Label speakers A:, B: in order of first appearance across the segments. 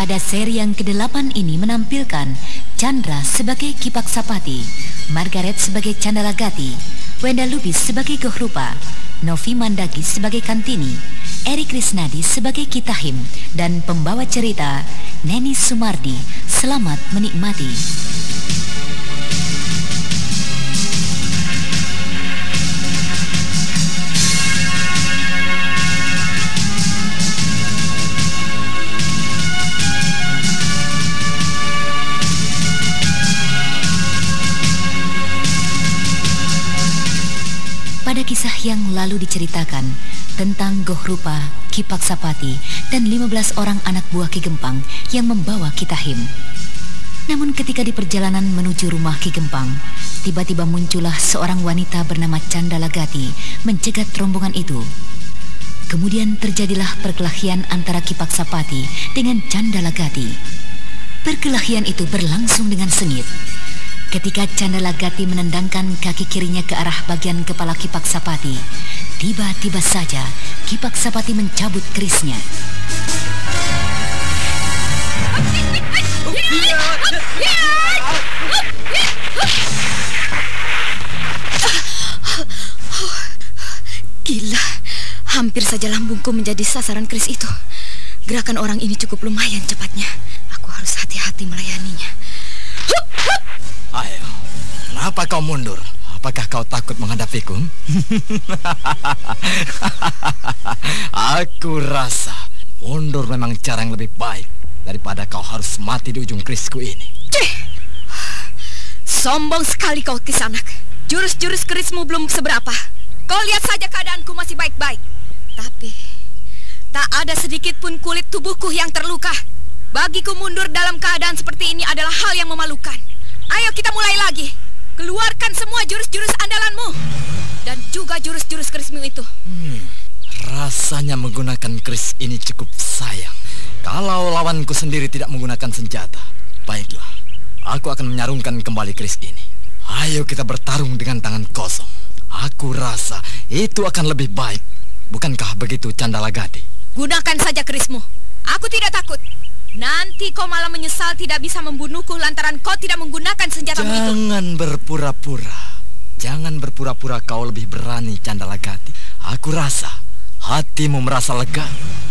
A: Pada seri yang ke-8 ini menampilkan Chandra sebagai Kipak Sapati, Margaret sebagai Candalagati, Wenda Lubis sebagai Gohrupa, Novi Mandagi sebagai Kantini, Eri Krisnadi sebagai Kitahim, dan pembawa cerita Neni Sumardi. Selamat menikmati. Kisah yang lalu diceritakan tentang Goh Rupa, Kipak Sapati, dan 15 orang anak buah Ki Gempang yang membawa Kitahim. Namun ketika di perjalanan menuju rumah Ki Gempang, tiba-tiba muncullah seorang wanita bernama Candalagati mencegat rombongan itu. Kemudian terjadilah perkelahian antara Kipak Sapati dengan Candalagati. Perkelahian itu berlangsung dengan sengit. Ketika Candalagati menendangkan kaki kirinya ke arah bagian kepala Kipak Sapati, tiba-tiba saja Kipak Sapati mencabut kerisnya.
B: Gila, hampir saja lambungku menjadi sasaran keris itu. Gerakan orang ini cukup lumayan cepatnya. Aku harus hati-hati melayaninya.
C: Ayo, kenapa kau mundur? Apakah kau takut menghadapiku? Aku rasa mundur memang cara yang lebih baik daripada kau harus mati di ujung kerisku ini.
B: Cih! Sombong sekali kau kisanak. Jurus-jurus kerismu belum seberapa. Kau lihat saja keadaanku masih baik-baik. Tapi tak ada sedikit pun kulit tubuhku yang terluka. Bagiku mundur dalam keadaan seperti ini adalah hal yang memalukan. Ayo kita mulai lagi. Keluarkan semua jurus-jurus andalanmu. Dan juga jurus-jurus kerismu itu.
C: Hmm, rasanya menggunakan keris ini cukup sayang. Kalau lawanku sendiri tidak menggunakan senjata, baiklah. Aku akan menyarungkan kembali keris ini. Ayo kita bertarung dengan tangan kosong. Aku rasa itu akan lebih baik. Bukankah begitu Candalagati?
B: Gunakan saja kerismu. Aku tidak takut. Nanti kau malah menyesal tidak bisa membunuhku lantaran kau tidak menggunakan senjata itu.
C: Jangan berpura-pura. Jangan berpura-pura kau lebih berani, Candalagati. Aku rasa hatimu merasa lega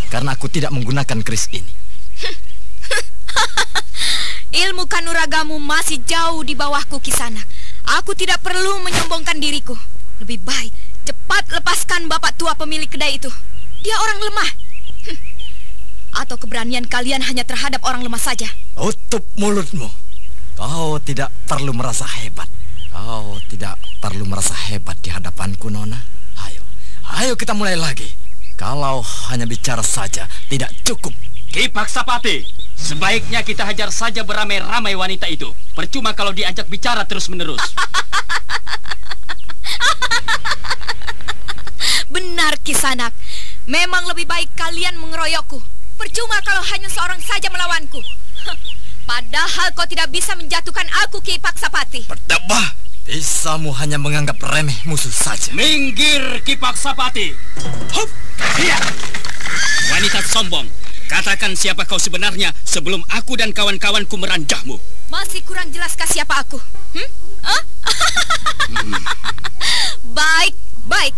C: karena aku tidak menggunakan keris ini.
B: Ilmu kanuragamu masih jauh di bawahku, Kisana. Aku tidak perlu menyombongkan diriku. Lebih baik cepat lepaskan bapak tua pemilik kedai itu. Dia orang lemah. Atau keberanian kalian hanya terhadap orang lemah saja?
C: Tutup mulutmu. Kau tidak perlu merasa hebat. Kau tidak perlu merasa hebat di hadapanku, Nona. Ayo, ayo kita mulai lagi. Kalau hanya bicara saja tidak cukup.
D: Kipak Sapati, sebaiknya kita hajar saja beramai-ramai wanita itu. Percuma kalau diajak bicara terus-menerus.
B: Benar, Kisanak. Memang lebih baik kalian mengeroyokku. Percuma kalau hanya seorang saja melawanku. Padahal kau tidak bisa menjatuhkan aku, Ki Paksapati.
C: Berdebah. Bisamu hanya menganggap remeh musuh saja.
D: Minggir, Kipak Sapati. Hup! Iya. Wanita sombong, katakan siapa kau sebenarnya sebelum aku dan kawan-kawanku meranjahmu.
B: Masih kurang jelaskah siapa aku? Hmm? Hah? Baik, Baik,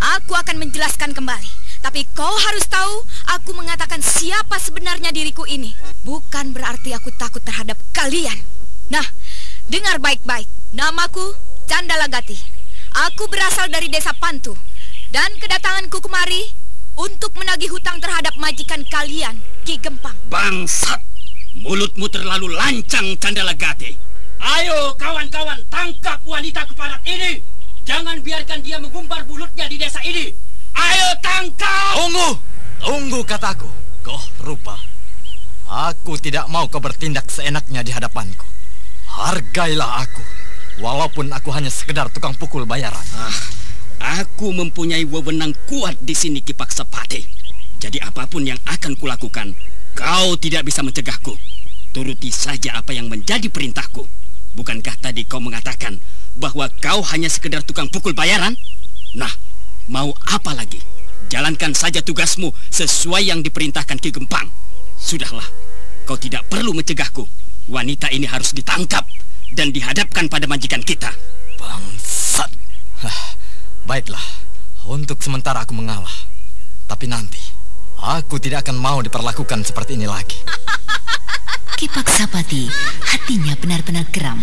B: aku akan menjelaskan kembali. Tapi kau harus tahu, aku mengatakan siapa sebenarnya diriku ini. Bukan berarti aku takut terhadap kalian. Nah, dengar baik-baik. Namaku Candalagati. Aku berasal dari desa Pantu. Dan kedatanganku kemari untuk menagih hutang terhadap majikan kalian, Ki Gempang.
D: Bangsat! Mulutmu terlalu lancang, Candalagati. Ayo, kawan-kawan, tangkap wanita keparat ini. Jangan biarkan dia mengumbar bulutnya di desa ini. Ayo tangkap!
C: Tunggu! Tunggu kataku. Goh rupa. Aku tidak mau kau bertindak seenaknya di hadapanku. Hargailah aku. Walaupun aku hanya sekedar tukang pukul bayaran.
D: Ah, aku mempunyai wewenang kuat di sini Kipak Sepati. Jadi apa pun yang akan kulakukan, kau tidak bisa mencegahku. Turuti saja apa yang menjadi perintahku. Bukankah tadi kau mengatakan bahwa kau hanya sekedar tukang pukul bayaran? Nah, Mau apa lagi? Jalankan saja tugasmu sesuai yang diperintahkan Ki Gempang. Sudahlah, kau tidak perlu mencegahku. Wanita ini harus ditangkap dan dihadapkan pada majikan kita.
C: Bangsat. Hah, baiklah, untuk sementara aku mengalah. Tapi nanti, aku tidak akan mau diperlakukan seperti ini lagi.
A: Kipak Sapati, hatinya benar-benar geram.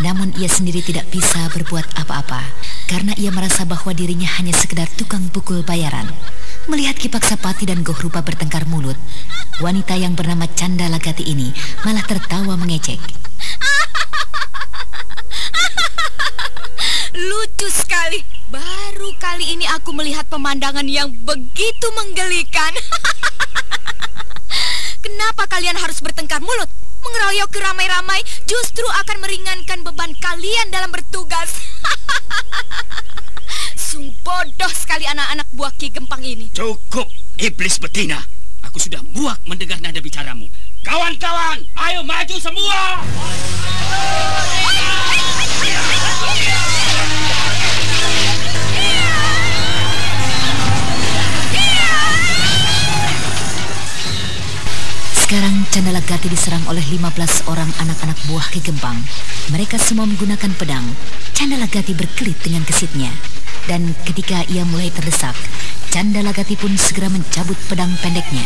A: Namun ia sendiri tidak bisa berbuat apa-apa karena ia merasa bahwa dirinya hanya sekedar tukang pukul bayaran. Melihat Kipak Sapati dan Goh Rupa bertengkar mulut, wanita yang bernama Canda Lagati ini malah tertawa mengecek.
B: Lucu sekali. Baru kali ini aku melihat pemandangan yang begitu menggelikan. Kenapa kalian harus bertengkar mulut? Mengeroyok ramai-ramai justru akan meringankan beban kalian dalam bertugas. Sungguh bodoh sekali anak-anak buah Ki Gempang ini.
D: Cukup, iblis betina. Aku sudah muak mendengar nada bicaramu. Kawan-kawan, ayo maju semua!
A: Sekarang Candalagati diserang oleh 15 orang anak-anak buah Ki Gempang. Mereka semua menggunakan pedang. Candalagati berkelit dengan kesitnya. Dan ketika ia mulai terdesak, Candalagati pun segera mencabut pedang pendeknya.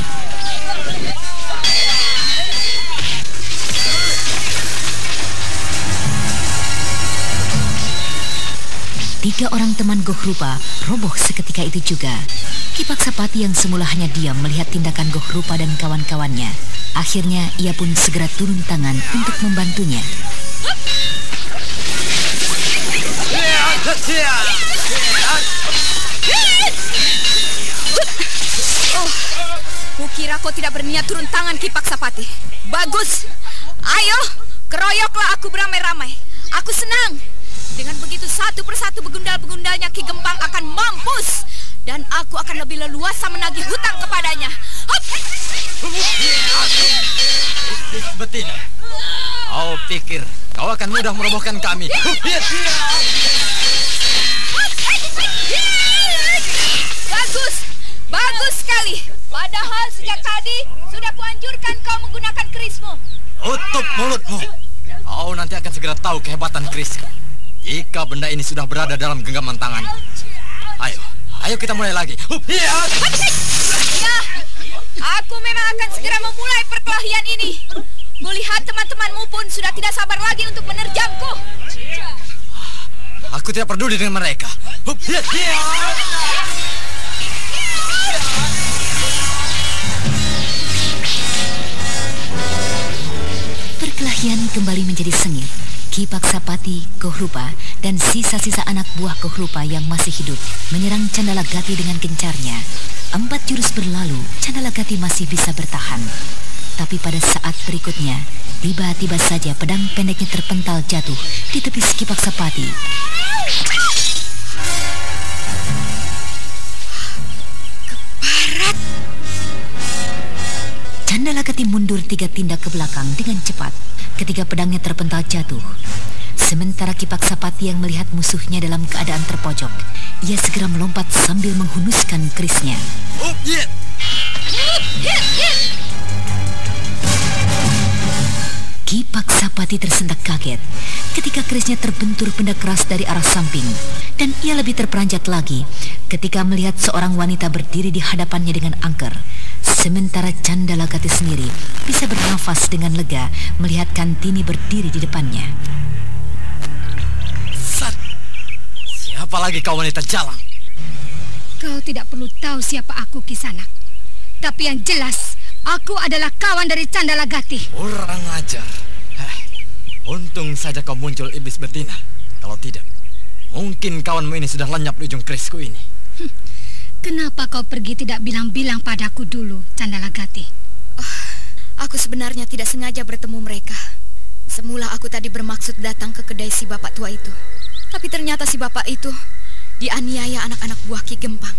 A: Tiga orang teman Goh Rupa roboh seketika itu juga. Kipak Sapati yang semula hanya diam melihat tindakan Goh Rupa dan kawan-kawannya. Akhirnya ia pun segera turun tangan untuk membantunya.
B: Oh, kukira kau tidak berniat turun tangan Kipak Sapati. Bagus. Ayo, keroyoklah aku beramai-ramai. Aku senang. Dengan begitu satu persatu begundal-begundalnya Ki Gempang akan mampus dan aku akan lebih leluasa menagih hutang kepadanya.
C: Betina, kau pikir kau akan mudah merobohkan kami?
B: Bagus, bagus sekali. Padahal sejak tadi sudah kuanjurkan kau menggunakan kerismu.
C: Tutup mulutmu. Kau nanti akan segera tahu kehebatan keris. Jika benda ini sudah berada dalam genggaman tangan. Ayo, ayo kita mulai lagi.
B: Ya, aku memang akan segera memulai perkelahian ini. Kulihat teman-temanmu pun sudah tidak sabar lagi untuk menerjamku.
C: Aku tidak peduli dengan mereka.
A: Perkelahian kembali menjadi sengit. Kipak Sapati, Kohrupa, dan sisa-sisa anak buah Kohrupa yang masih hidup menyerang Candalagati dengan gencarnya. Empat jurus berlalu, Candalagati masih bisa bertahan. Tapi pada saat berikutnya, tiba-tiba saja pedang pendeknya terpental jatuh di tepi Kipak Sapati.
B: Keparat!
A: Candalagati mundur tiga tindak ke belakang dengan cepat ketika pedangnya terpental jatuh. Sementara Kipak Sapati yang melihat musuhnya dalam keadaan terpojok, ia segera melompat sambil menghunuskan kerisnya. Ki Paksapati tersentak kaget ketika kerisnya terbentur benda keras dari arah samping dan ia lebih terperanjat lagi ketika melihat seorang wanita berdiri di hadapannya dengan angker. Sementara Candalagati sendiri bisa bernafas dengan lega melihat Kantini berdiri di depannya.
C: Sat, siapa lagi kau wanita jalan?
E: Kau tidak perlu tahu siapa aku, Kisanak. Tapi yang jelas, Aku adalah kawan dari Candalagati.
C: Orang ajar. Heh, untung saja kau muncul iblis betina. Kalau tidak, mungkin kawanmu ini sudah lenyap di ujung kerisku ini. Hm,
E: kenapa kau pergi tidak bilang-bilang padaku dulu, Candalagati?
B: Oh, aku sebenarnya tidak sengaja bertemu mereka. Semula aku tadi bermaksud datang ke kedai si bapak tua itu. Tapi ternyata si bapak itu dianiaya anak-anak buah Ki Gempang.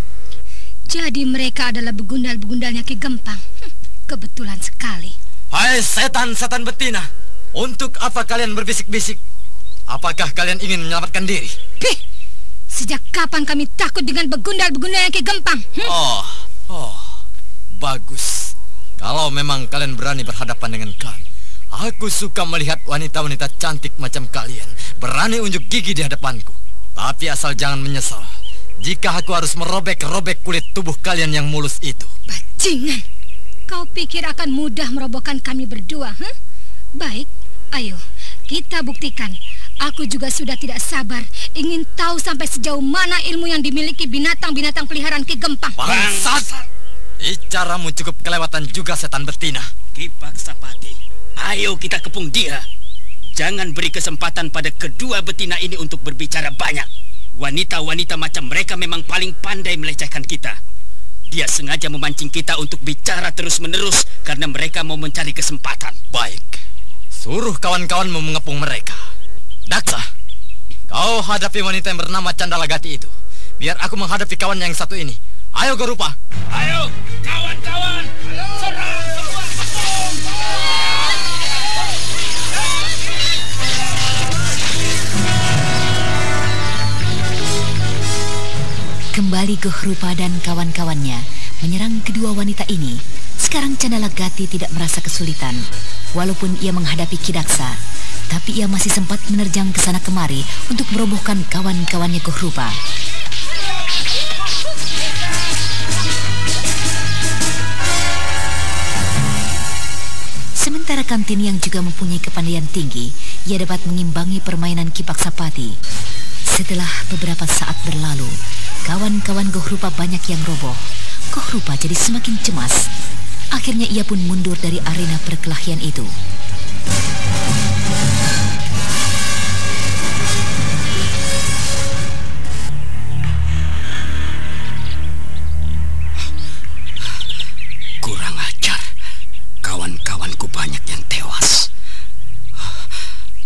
E: Jadi mereka adalah begundal-begundalnya Ki Gempang. Hm. Kebetulan sekali.
C: Hai setan-setan betina, untuk apa kalian berbisik-bisik? Apakah kalian ingin menyelamatkan diri?
E: Pih, sejak kapan kami takut dengan begundal-begundal yang kegempang?
C: Hm? Oh, oh, bagus. Kalau memang kalian berani berhadapan dengan kami, aku suka melihat wanita-wanita cantik macam kalian berani unjuk gigi di hadapanku. Tapi asal jangan menyesal jika aku harus merobek-robek kulit tubuh kalian yang mulus itu.
E: Bajingan! Kau pikir akan mudah merobohkan kami berdua, huh? Baik, ayo, kita buktikan. Aku juga sudah tidak sabar ingin tahu sampai sejauh mana ilmu yang dimiliki binatang-binatang peliharaan Ki Gempang.
C: Bangsat! Bicaramu cukup kelewatan juga setan betina.
D: Kipak Sapati, ayo kita kepung dia. Jangan beri kesempatan pada kedua betina ini untuk berbicara banyak. Wanita-wanita macam mereka memang paling pandai melecehkan kita. Dia sengaja memancing kita untuk bicara terus-menerus karena mereka mau mencari kesempatan.
C: Baik. Suruh kawan-kawanmu mengepung mereka. Daksa, kau hadapi wanita yang bernama Candalagati itu. Biar aku menghadapi kawan yang satu ini. Ayo Garupa.
D: Ayo, kawan-kawan. Serang
A: Kembali Gohrupa dan kawan-kawannya menyerang kedua wanita ini. Sekarang Candala Gati tidak merasa kesulitan. Walaupun ia menghadapi Kidaksa, tapi ia masih sempat menerjang ke sana kemari untuk merobohkan kawan-kawannya Gohrupa. Sementara kantin yang juga mempunyai kepandaian tinggi, ia dapat mengimbangi permainan Kipak Sapati. Setelah beberapa saat berlalu, Kawan-kawan Gohrupa banyak yang roboh. Gohrupa jadi semakin cemas. Akhirnya ia pun mundur dari arena perkelahian itu.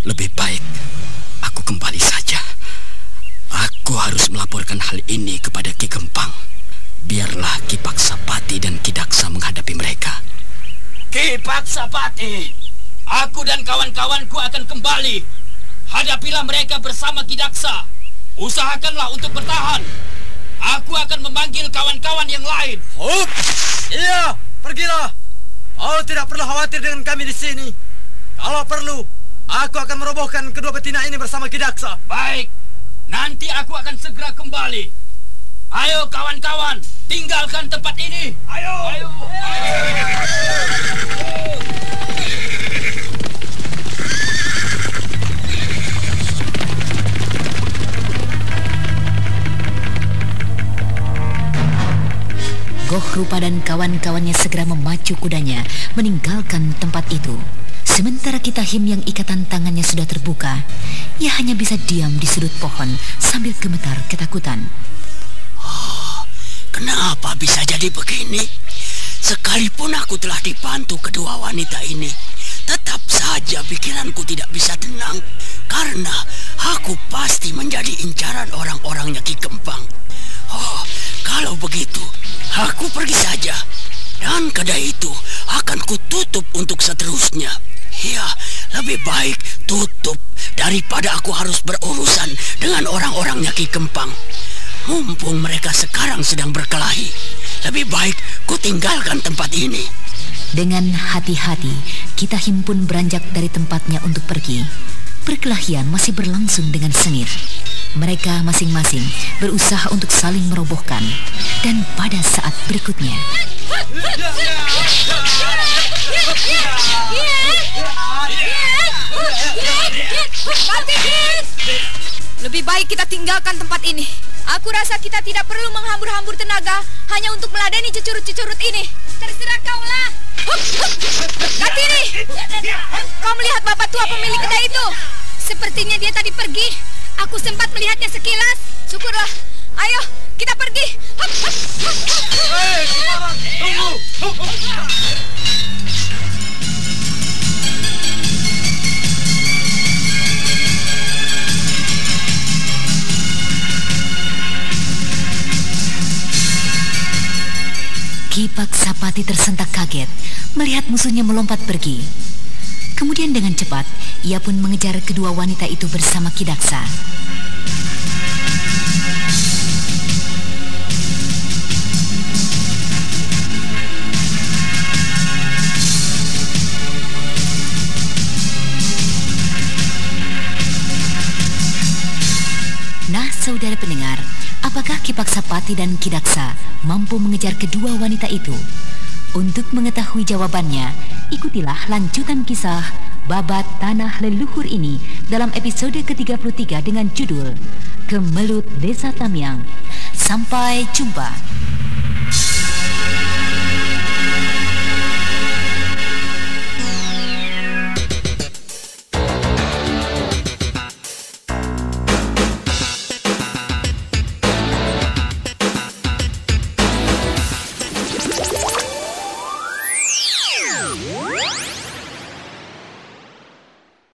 D: Lebih baik aku kembali harus melaporkan hal ini kepada Ki Gempang. Biarlah Ki Paksapati dan Ki Daksa menghadapi mereka. Ki Paksapati, aku dan kawan-kawanku akan kembali. Hadapilah mereka bersama Ki Daksa. Usahakanlah untuk bertahan. Aku akan memanggil kawan-kawan yang lain.
C: Hup! Iya, pergilah. Kau tidak perlu khawatir dengan kami di sini. Kalau perlu, aku akan merobohkan kedua betina ini bersama Kidaksa.
D: Baik, Nanti aku akan segera kembali. Ayo kawan-kawan, tinggalkan tempat ini. Ayo. Ayo.
A: Goh Rupa dan kawan-kawannya segera memacu kudanya meninggalkan tempat itu. Sementara kita Him yang ikatan tangannya sudah terbuka, ia hanya bisa diam di sudut pohon sambil gemetar ketakutan.
D: Oh, kenapa bisa jadi begini? Sekalipun aku telah dibantu kedua wanita ini, tetap saja pikiranku tidak bisa tenang karena aku pasti menjadi incaran orang-orangnya Ki Kempang. Oh, kalau begitu, aku pergi saja. Dan kedai itu akan kututup untuk seterusnya. Ya, lebih baik tutup daripada aku harus berurusan dengan orang-orangnya Ki Kempang. Mumpung mereka sekarang sedang berkelahi, lebih baik ku tinggalkan tempat ini.
A: Dengan hati-hati, Kitahim pun beranjak dari tempatnya untuk pergi. Perkelahian masih berlangsung dengan sengit. Mereka masing-masing berusaha untuk saling merobohkan. Dan pada saat berikutnya...
B: Lebih baik kita tinggalkan tempat ini. Aku rasa kita tidak perlu menghambur-hambur tenaga hanya untuk meladeni cecurut-cecurut ini. Terserah kaulah. Katini, kau melihat bapak tua pemilik kedai itu?
E: Sepertinya dia tadi pergi. Aku sempat melihatnya sekilas.
B: Syukurlah. Ayo, kita pergi.
F: Hei, tunggu.
A: Kipak Sapati tersentak kaget melihat musuhnya melompat pergi. Kemudian dengan cepat, ia pun mengejar kedua wanita itu bersama Kidaksa. Nah, saudara pendengar, Kipak Sapati dan Kidaksa mampu mengejar kedua wanita itu? Untuk mengetahui jawabannya, ikutilah lanjutan kisah Babat Tanah Leluhur ini dalam episode ke-33 dengan judul Kemelut Desa Tamiang. Sampai jumpa.